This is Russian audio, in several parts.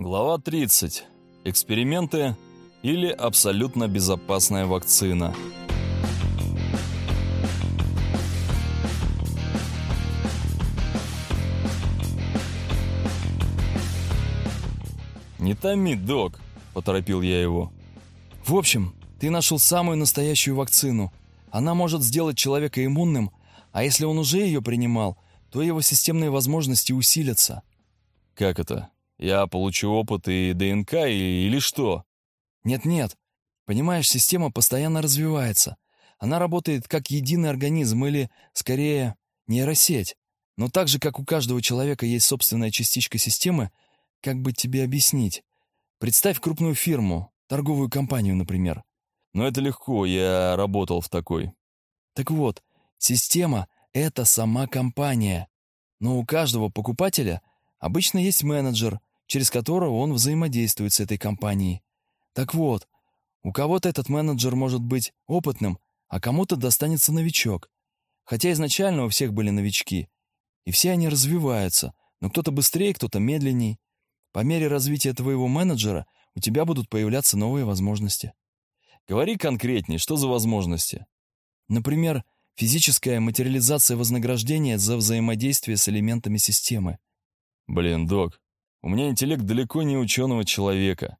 Глава 30. Эксперименты или абсолютно безопасная вакцина. «Не томи, док», — поторопил я его. «В общем, ты нашел самую настоящую вакцину. Она может сделать человека иммунным, а если он уже ее принимал, то его системные возможности усилятся». «Как это? Я получу опыт и ДНК или что?» «Нет-нет. Понимаешь, система постоянно развивается. Она работает как единый организм или, скорее, нейросеть. Но так же, как у каждого человека есть собственная частичка системы, как бы тебе объяснить? Представь крупную фирму, торговую компанию, например. Но это легко, я работал в такой. Так вот, система — это сама компания. Но у каждого покупателя обычно есть менеджер, через которого он взаимодействует с этой компанией. Так вот, у кого-то этот менеджер может быть опытным, а кому-то достанется новичок. Хотя изначально у всех были новички. И все они развиваются, но кто-то быстрее, кто-то медленней. По мере развития твоего менеджера у тебя будут появляться новые возможности. Говори конкретнее, что за возможности? Например, физическая материализация вознаграждения за взаимодействие с элементами системы. Блин, док, у меня интеллект далеко не ученого человека.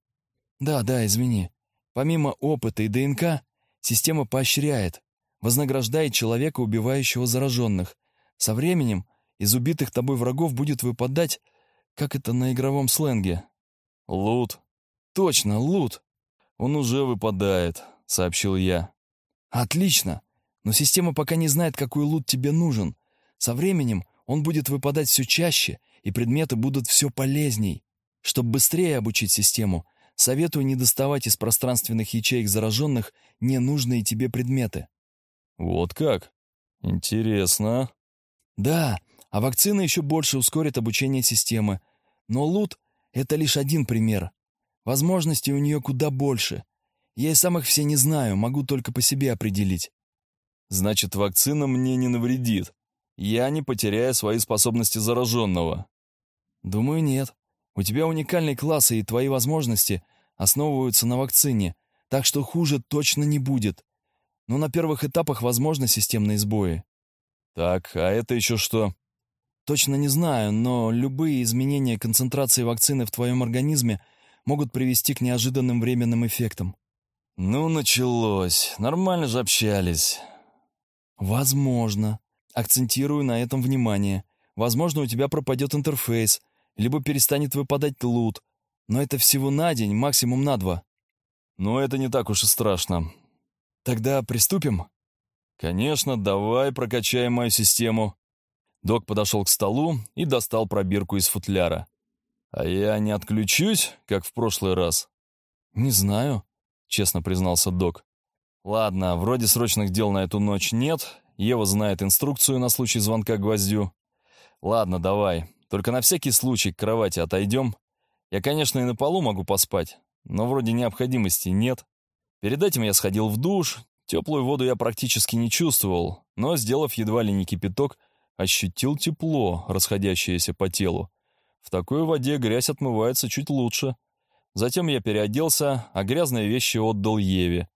Да, да, извини. Помимо опыта и ДНК, система поощряет, вознаграждает человека, убивающего зараженных. Со временем из убитых тобой врагов будет выпадать как это на игровом сленге? Лут. Точно, лут. Он уже выпадает, сообщил я. Отлично. Но система пока не знает, какой лут тебе нужен. Со временем он будет выпадать все чаще, и предметы будут все полезней. Чтобы быстрее обучить систему, советую не доставать из пространственных ячеек зараженных ненужные тебе предметы. Вот как? Интересно. Да, а вакцина еще больше ускорит обучение системы, но лут — это лишь один пример. Возможностей у нее куда больше. Я и сам их все не знаю, могу только по себе определить. Значит, вакцина мне не навредит. Я не потеряю свои способности зараженного. Думаю, нет. У тебя уникальный класс, и твои возможности основываются на вакцине, так что хуже точно не будет. Но на первых этапах возможны системные сбои. Так, а это еще что? Точно не знаю, но любые изменения концентрации вакцины в твоем организме могут привести к неожиданным временным эффектам. Ну, началось. Нормально же общались. Возможно. Акцентирую на этом внимание. Возможно, у тебя пропадет интерфейс, либо перестанет выпадать лут. Но это всего на день, максимум на два. Но это не так уж и страшно. Тогда приступим? Конечно, давай прокачаем мою систему. Док подошел к столу и достал пробирку из футляра. «А я не отключусь, как в прошлый раз?» «Не знаю», — честно признался док. «Ладно, вроде срочных дел на эту ночь нет. Ева знает инструкцию на случай звонка гвоздю. Ладно, давай. Только на всякий случай к кровати отойдем. Я, конечно, и на полу могу поспать, но вроде необходимости нет. Перед этим я сходил в душ. Теплую воду я практически не чувствовал, но, сделав едва ли не кипяток, ощутил тепло, расходящееся по телу. В такой воде грязь отмывается чуть лучше. Затем я переоделся, а грязные вещи отдал Еве.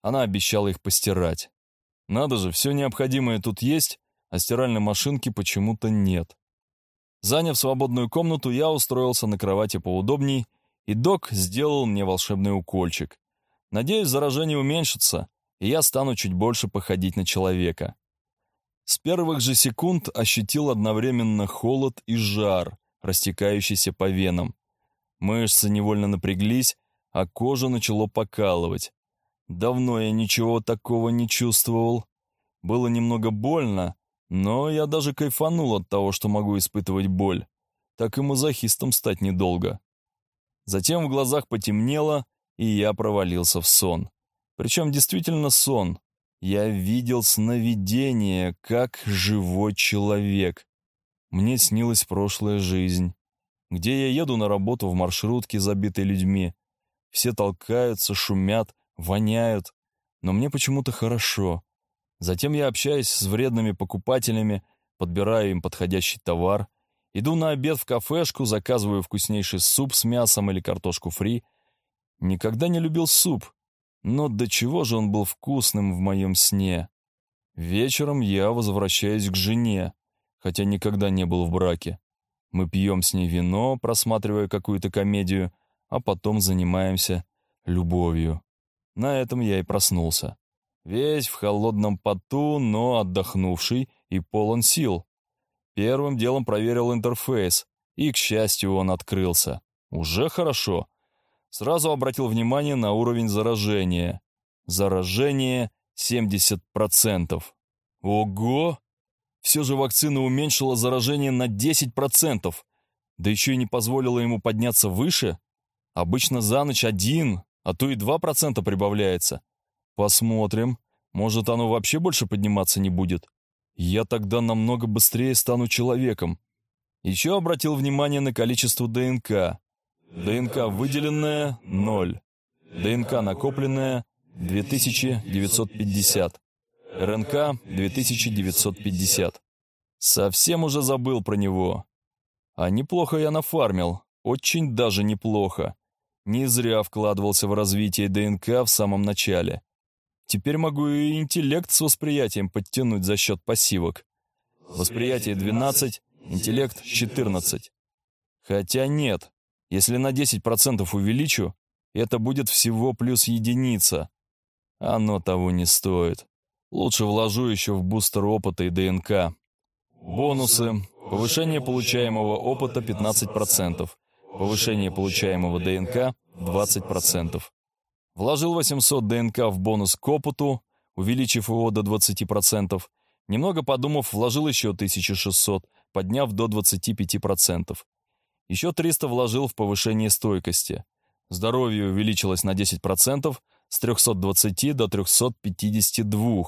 Она обещала их постирать. Надо же, все необходимое тут есть, а стиральной машинки почему-то нет. Заняв свободную комнату, я устроился на кровати поудобней, и док сделал мне волшебный укольчик. Надеюсь, заражение уменьшится, и я стану чуть больше походить на человека. С первых же секунд ощутил одновременно холод и жар, растекающийся по венам. Мышцы невольно напряглись, а кожа начало покалывать. Давно я ничего такого не чувствовал. Было немного больно, но я даже кайфанул от того, что могу испытывать боль. Так и мазохистом стать недолго. Затем в глазах потемнело, и я провалился в сон. Причем действительно сон, я видел сновидение, как живой человек. Мне снилась прошлая жизнь, где я еду на работу в маршрутке, забитой людьми. Все толкаются, шумят, воняют, но мне почему-то хорошо. Затем я общаюсь с вредными покупателями, подбираю им подходящий товар, Иду на обед в кафешку, заказываю вкуснейший суп с мясом или картошку фри. Никогда не любил суп, но до чего же он был вкусным в моем сне. Вечером я возвращаюсь к жене, хотя никогда не был в браке. Мы пьем с ней вино, просматривая какую-то комедию, а потом занимаемся любовью. На этом я и проснулся. Весь в холодном поту, но отдохнувший и полон сил. Первым делом проверил интерфейс, и, к счастью, он открылся. Уже хорошо. Сразу обратил внимание на уровень заражения. Заражение 70%. Ого! Все же вакцина уменьшила заражение на 10%. Да еще и не позволила ему подняться выше. Обычно за ночь один, а то и 2% прибавляется. Посмотрим. Может, оно вообще больше подниматься не будет. Я тогда намного быстрее стану человеком. Еще обратил внимание на количество ДНК. ДНК выделенная – 0. ДНК накопленная – 2950. РНК – 2950. Совсем уже забыл про него. А неплохо я нафармил. Очень даже неплохо. Не зря вкладывался в развитие ДНК в самом начале. Теперь могу и интеллект с восприятием подтянуть за счет пассивок. Восприятие 12, интеллект 14. Хотя нет, если на 10% увеличу, это будет всего плюс единица. Оно того не стоит. Лучше вложу еще в бустер опыта и ДНК. Бонусы. Повышение получаемого опыта 15%. Повышение получаемого ДНК 20%. Вложил 800 ДНК в бонус к опыту, увеличив его до 20%. Немного подумав, вложил еще 1600, подняв до 25%. Еще 300 вложил в повышение стойкости. Здоровье увеличилось на 10%, с 320 до 352.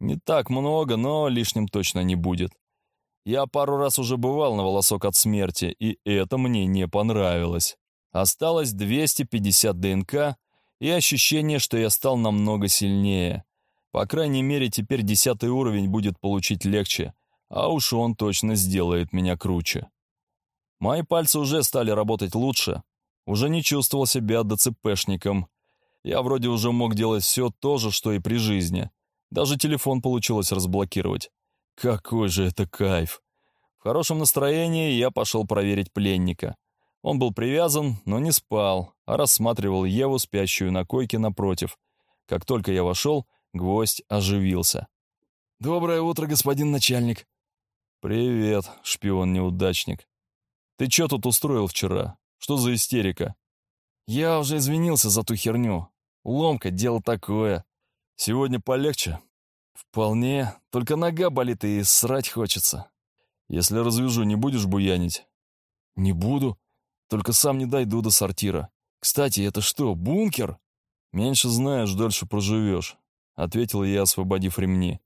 Не так много, но лишним точно не будет. Я пару раз уже бывал на волосок от смерти, и это мне не понравилось. Осталось 250 ДНК, и ощущение, что я стал намного сильнее. По крайней мере, теперь десятый уровень будет получить легче, а уж он точно сделает меня круче. Мои пальцы уже стали работать лучше. Уже не чувствовал себя ДЦПшником. Я вроде уже мог делать все то же, что и при жизни. Даже телефон получилось разблокировать. Какой же это кайф! В хорошем настроении я пошел проверить пленника. Он был привязан, но не спал, а рассматривал Еву, спящую на койке напротив. Как только я вошел, гвоздь оживился. «Доброе утро, господин начальник». «Привет, шпион-неудачник. Ты что тут устроил вчера? Что за истерика?» «Я уже извинился за ту херню. Ломка — дело такое. Сегодня полегче?» «Вполне. Только нога болит и срать хочется». «Если развяжу, не будешь буянить?» «Не буду. Только сам не дойду до сортира. Кстати, это что, бункер?» «Меньше знаешь, дольше проживешь», — ответил я, освободив ремни.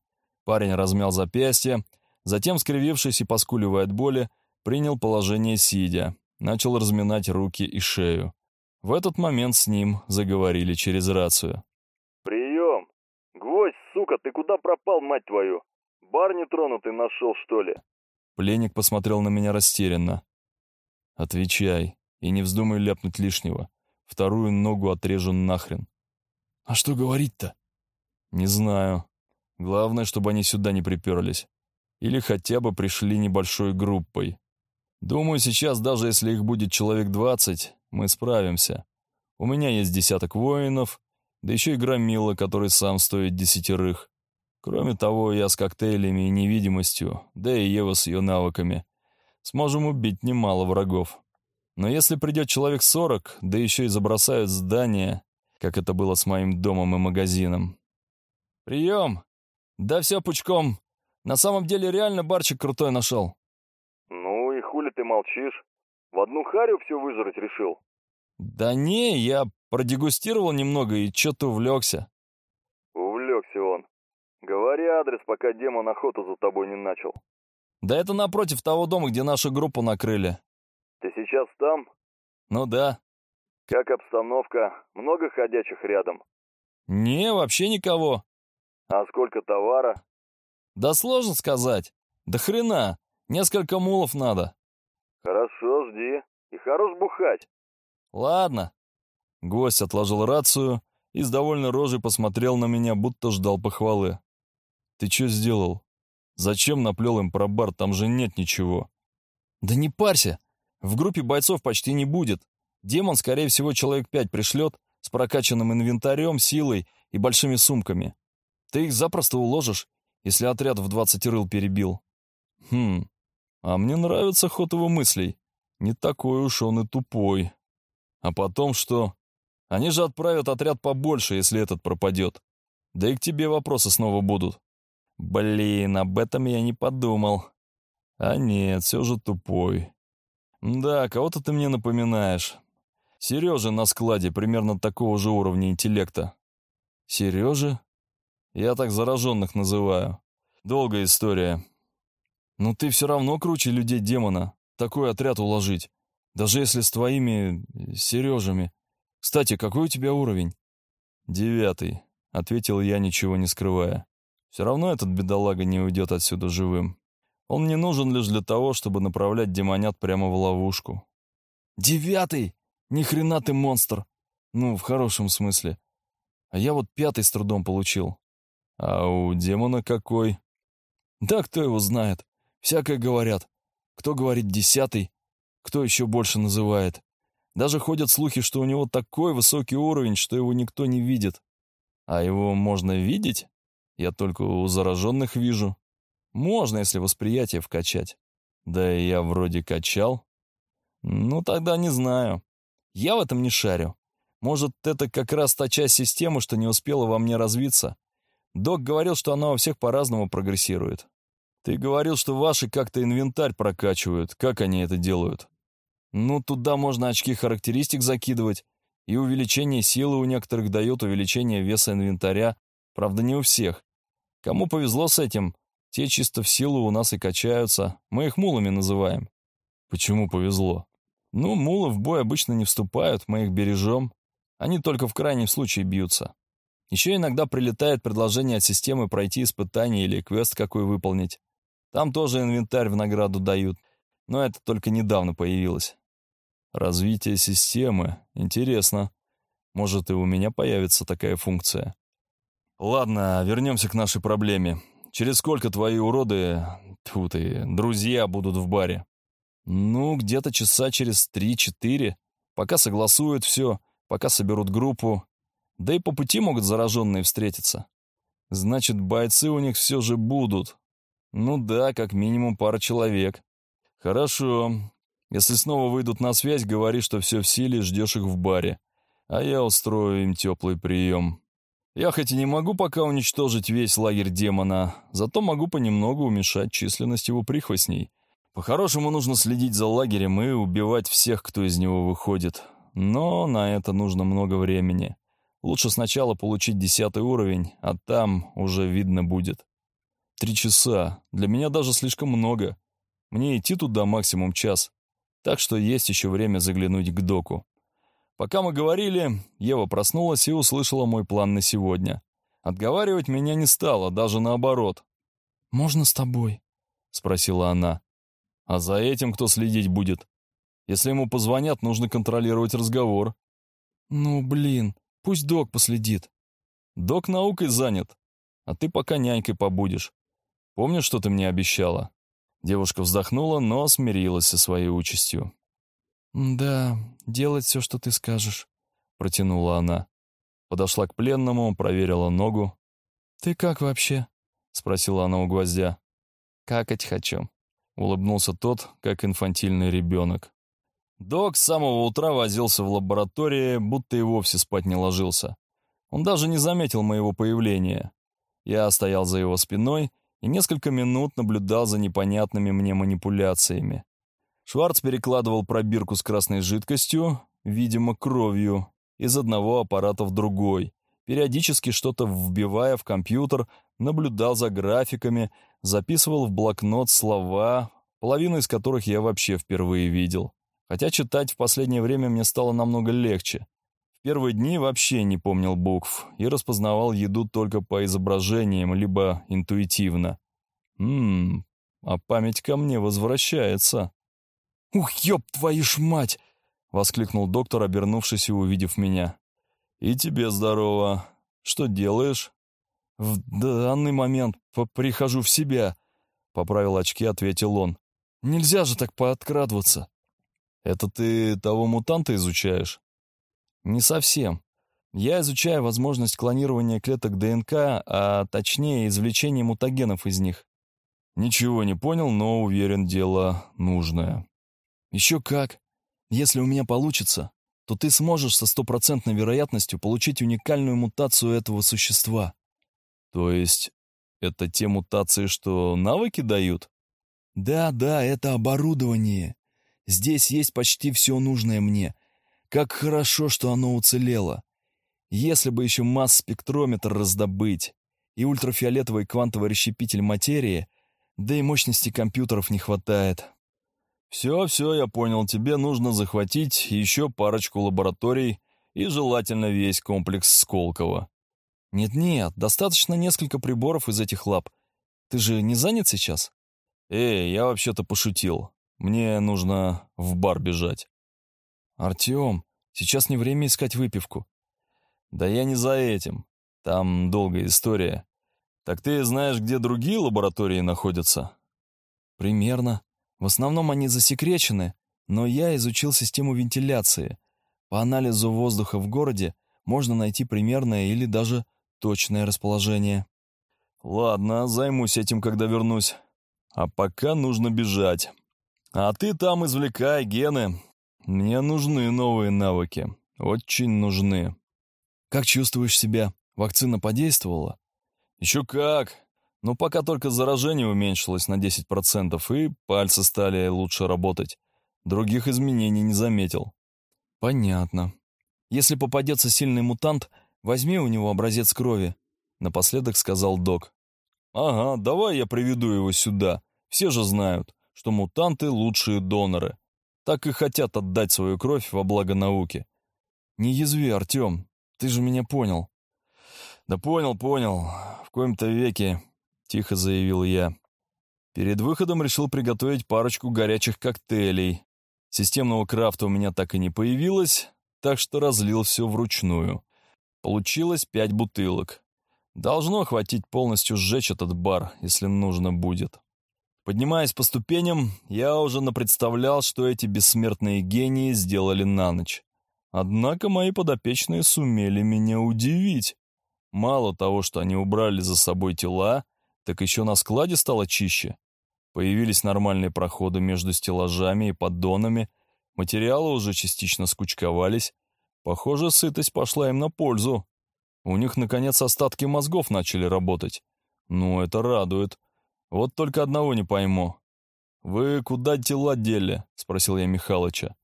Парень размял запястье, затем, скривившись и поскуливая от боли, принял положение сидя, начал разминать руки и шею. В этот момент с ним заговорили через рацию. «Прием! Гвоздь, сука, ты куда пропал, мать твою? Бар нетронутый нашел, что ли?» Пленник посмотрел на меня растерянно. Отвечай и не вздумай ляпнуть лишнего. Вторую ногу отрежу нахрен. А что говорить-то? Не знаю. Главное, чтобы они сюда не приперлись. Или хотя бы пришли небольшой группой. Думаю, сейчас, даже если их будет человек двадцать, мы справимся. У меня есть десяток воинов, да еще и громила, который сам стоит десятерых. Кроме того, я с коктейлями и невидимостью, да и Ева с ее навыками сможем убить немало врагов. Но если придет человек сорок, да еще и забросают здание, как это было с моим домом и магазином. «Прием! Да все пучком. На самом деле реально барчик крутой нашел». «Ну и хули ты молчишь? В одну харю все выжрать решил?» «Да не, я продегустировал немного и что-то увлекся». «Увлекся он. Говори адрес, пока демон охоту за тобой не начал». Да это напротив того дома, где нашу группу накрыли. Ты сейчас там? Ну да. Как обстановка? Много ходячих рядом? Не, вообще никого. А сколько товара? Да сложно сказать. Да хрена. Несколько мулов надо. Хорошо, жди. И хорош бухать. Ладно. Гость отложил рацию и с довольной рожей посмотрел на меня, будто ждал похвалы. Ты что сделал? Зачем наплел им про бар, там же нет ничего. Да не парься. В группе бойцов почти не будет. Демон, скорее всего, человек пять пришлет с прокачанным инвентарем, силой и большими сумками. Ты их запросто уложишь, если отряд в двадцать рыл перебил. Хм, а мне нравится ход его мыслей. Не такой уж он и тупой. А потом что? Они же отправят отряд побольше, если этот пропадет. Да и к тебе вопросы снова будут. Блин, об этом я не подумал. А нет, все же тупой. Да, кого-то ты мне напоминаешь. Сережа на складе примерно такого же уровня интеллекта. Сережа? Я так зараженных называю. Долгая история. Но ты все равно круче людей демона. Такой отряд уложить. Даже если с твоими... Э, Сережами. Кстати, какой у тебя уровень? Девятый, ответил я, ничего не скрывая. Все равно этот бедолага не уйдет отсюда живым. Он мне нужен лишь для того, чтобы направлять демонят прямо в ловушку. Девятый! Ни хрена ты монстр! Ну, в хорошем смысле. А я вот пятый с трудом получил. А у демона какой? Да кто его знает. Всякое говорят. Кто говорит десятый, кто еще больше называет. Даже ходят слухи, что у него такой высокий уровень, что его никто не видит. А его можно видеть? Я только у зараженных вижу. Можно, если восприятие вкачать. Да и я вроде качал. Ну, тогда не знаю. Я в этом не шарю. Может, это как раз та часть системы, что не успела во мне развиться. Док говорил, что она у всех по-разному прогрессирует. Ты говорил, что ваши как-то инвентарь прокачивают. Как они это делают? Ну, туда можно очки характеристик закидывать, и увеличение силы у некоторых дает увеличение веса инвентаря, правда, не у всех. Кому повезло с этим, те чисто в силу у нас и качаются, мы их мулами называем. Почему повезло? Ну, мулы в бой обычно не вступают, мы их бережем. Они только в крайнем случае бьются. Еще иногда прилетает предложение от системы пройти испытание или квест какой выполнить. Там тоже инвентарь в награду дают, но это только недавно появилось. Развитие системы. Интересно. Может, и у меня появится такая функция. Ладно, вернемся к нашей проблеме. Через сколько твои уроды, тьфу ты, друзья будут в баре? Ну, где-то часа через три-четыре. Пока согласуют все, пока соберут группу. Да и по пути могут зараженные встретиться. Значит, бойцы у них все же будут, ну да, как минимум пара человек. Хорошо. Если снова выйдут на связь, говори, что все в силе, ждешь их в баре. А я устрою им теплый прием. Я хоть и не могу пока уничтожить весь лагерь демона, зато могу понемногу уменьшать численность его прихвостней. По-хорошему нужно следить за лагерем и убивать всех, кто из него выходит. Но на это нужно много времени. Лучше сначала получить десятый уровень, а там уже видно будет. Три часа. Для меня даже слишком много. Мне идти туда максимум час. Так что есть еще время заглянуть к доку. Пока мы говорили, Ева проснулась и услышала мой план на сегодня. Отговаривать меня не стала, даже наоборот. «Можно с тобой?» — спросила она. «А за этим кто следить будет? Если ему позвонят, нужно контролировать разговор». «Ну, блин, пусть док последит». «Док наукой занят, а ты пока нянькой побудешь. Помнишь, что ты мне обещала?» Девушка вздохнула, но смирилась со своей участью. «Да, делать все, что ты скажешь», — протянула она. Подошла к пленному, проверила ногу. «Ты как вообще?» — спросила она у гвоздя. «Какать хочу», — улыбнулся тот, как инфантильный ребенок. Док с самого утра возился в лаборатории, будто и вовсе спать не ложился. Он даже не заметил моего появления. Я стоял за его спиной и несколько минут наблюдал за непонятными мне манипуляциями. Шварц перекладывал пробирку с красной жидкостью, видимо, кровью, из одного аппарата в другой, периодически что-то вбивая в компьютер, наблюдал за графиками, записывал в блокнот слова, половину из которых я вообще впервые видел. Хотя читать в последнее время мне стало намного легче. В первые дни вообще не помнил букв и распознавал еду только по изображениям, либо интуитивно. Ммм, а память ко мне возвращается. «Ух, ёб твою ж мать!» — воскликнул доктор, обернувшись и увидев меня. «И тебе здорово. Что делаешь?» «В данный момент прихожу в себя», — поправил очки, ответил он. «Нельзя же так пооткрадываться». «Это ты того мутанта изучаешь?» «Не совсем. Я изучаю возможность клонирования клеток ДНК, а точнее извлечения мутагенов из них». «Ничего не понял, но уверен, дело нужное». «Еще как. Если у меня получится, то ты сможешь со стопроцентной вероятностью получить уникальную мутацию этого существа». «То есть это те мутации, что навыки дают?» «Да, да, это оборудование. Здесь есть почти все нужное мне. Как хорошо, что оно уцелело. Если бы еще масс-спектрометр раздобыть и ультрафиолетовый квантовый расщепитель материи, да и мощности компьютеров не хватает». «Все, все, я понял. Тебе нужно захватить еще парочку лабораторий и желательно весь комплекс Сколково». «Нет-нет, достаточно несколько приборов из этих лап. Ты же не занят сейчас?» «Эй, я вообще-то пошутил. Мне нужно в бар бежать». «Артем, сейчас не время искать выпивку». «Да я не за этим. Там долгая история. Так ты знаешь, где другие лаборатории находятся?» «Примерно. В основном они засекречены, но я изучил систему вентиляции. По анализу воздуха в городе можно найти примерное или даже точное расположение. Ладно, займусь этим, когда вернусь. А пока нужно бежать. А ты там извлекай гены. Мне нужны новые навыки. Очень нужны. Как чувствуешь себя? Вакцина подействовала? Еще как. Но пока только заражение уменьшилось на 10%, и пальцы стали лучше работать. Других изменений не заметил. Понятно. Если попадется сильный мутант, возьми у него образец крови, напоследок сказал док. Ага, давай я приведу его сюда. Все же знают, что мутанты лучшие доноры. Так и хотят отдать свою кровь во благо науки. Не язви, Артем, ты же меня понял. Да понял, понял. В коем-то веке тихо заявил я. Перед выходом решил приготовить парочку горячих коктейлей. Системного крафта у меня так и не появилось, так что разлил все вручную. Получилось пять бутылок. Должно хватить полностью сжечь этот бар, если нужно будет. Поднимаясь по ступеням, я уже напредставлял, что эти бессмертные гении сделали на ночь. Однако мои подопечные сумели меня удивить. Мало того, что они убрали за собой тела, так еще на складе стало чище. Появились нормальные проходы между стеллажами и поддонами, материалы уже частично скучковались. Похоже, сытость пошла им на пользу. У них, наконец, остатки мозгов начали работать. Ну, это радует. Вот только одного не пойму. «Вы куда тела дели?» — спросил я Михалыча.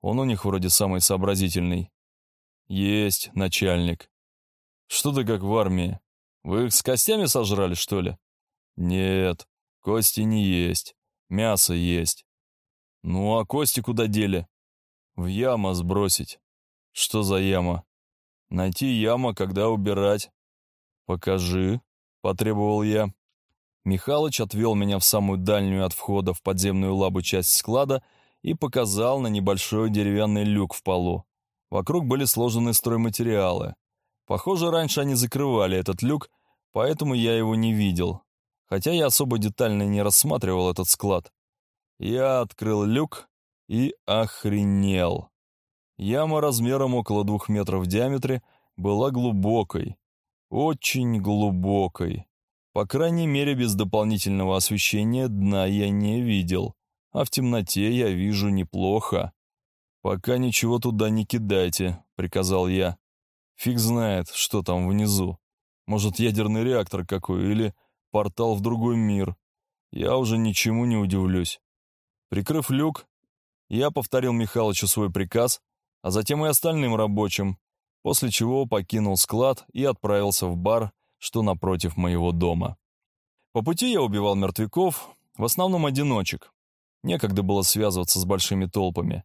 Он у них вроде самый сообразительный. «Есть, начальник. Что ты как в армии? Вы их с костями сожрали, что ли? Нет, кости не есть. Мясо есть. Ну а кости куда дели? В яма сбросить. Что за яма? Найти яма, когда убирать. Покажи, потребовал я. Михалыч отвел меня в самую дальнюю от входа в подземную лабу часть склада и показал на небольшой деревянный люк в полу. Вокруг были сложены стройматериалы. Похоже, раньше они закрывали этот люк, поэтому я его не видел. Хотя я особо детально не рассматривал этот склад. Я открыл люк и охренел. Яма размером около двух метров в диаметре была глубокой. Очень глубокой. По крайней мере, без дополнительного освещения дна я не видел, а в темноте я вижу неплохо. «Пока ничего туда не кидайте», — приказал я. Фиг знает, что там внизу. Может, ядерный реактор какой или портал в другой мир. Я уже ничему не удивлюсь. Прикрыв люк, я повторил Михалычу свой приказ, а затем и остальным рабочим, после чего покинул склад и отправился в бар, что напротив моего дома. По пути я убивал мертвяков, в основном одиночек. Некогда было связываться с большими толпами.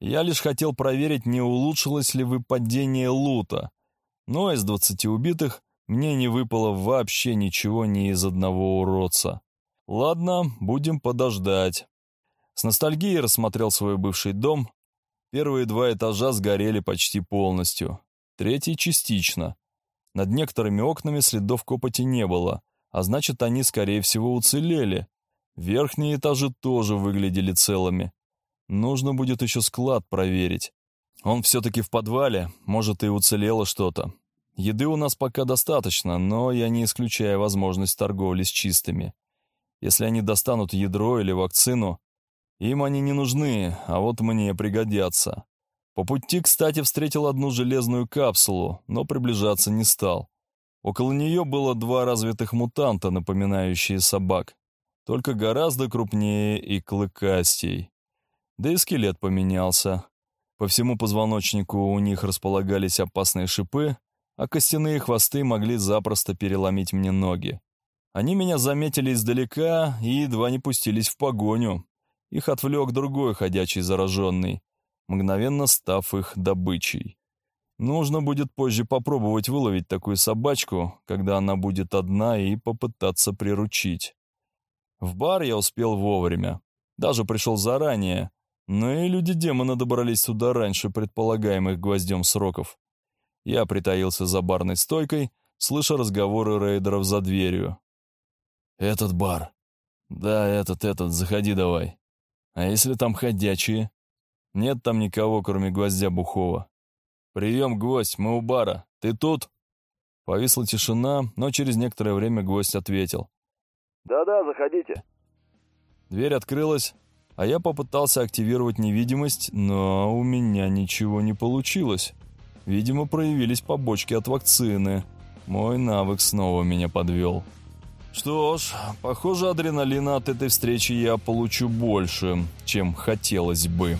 Я лишь хотел проверить, не улучшилось ли выпадение лута. Но из двадцати убитых мне не выпало вообще ничего ни из одного уродца. Ладно, будем подождать. С ностальгией рассмотрел свой бывший дом. Первые два этажа сгорели почти полностью, третий — частично. Над некоторыми окнами следов копоти не было, а значит, они, скорее всего, уцелели. Верхние этажи тоже выглядели целыми. Нужно будет еще склад проверить. Он все-таки в подвале, может, и уцелело что-то. Еды у нас пока достаточно, но я не исключаю возможность торговли с чистыми. Если они достанут ядро или вакцину, им они не нужны, а вот мне пригодятся. По пути, кстати, встретил одну железную капсулу, но приближаться не стал. Около нее было два развитых мутанта, напоминающие собак, только гораздо крупнее и клыкастей. Да и скелет поменялся. По всему позвоночнику у них располагались опасные шипы, а костяные хвосты могли запросто переломить мне ноги. Они меня заметили издалека и едва не пустились в погоню. Их отвлек другой ходячий зараженный, мгновенно став их добычей. Нужно будет позже попробовать выловить такую собачку, когда она будет одна, и попытаться приручить. В бар я успел вовремя. Даже пришел заранее, но и люди-демона добрались сюда раньше предполагаемых гвоздем сроков. Я притаился за барной стойкой, слыша разговоры рейдеров за дверью. «Этот бар». «Да, этот, этот, заходи давай». «А если там ходячие?» «Нет там никого, кроме гвоздя Бухова». «Прием, гвоздь, мы у бара. Ты тут?» Повисла тишина, но через некоторое время гвоздь ответил. «Да-да, заходите». Дверь открылась, а я попытался активировать невидимость, но у меня ничего не получилось. Видимо, проявились побочки от вакцины. Мой навык снова меня подвел. Что ж, похоже, адреналина от этой встречи я получу больше, чем хотелось бы.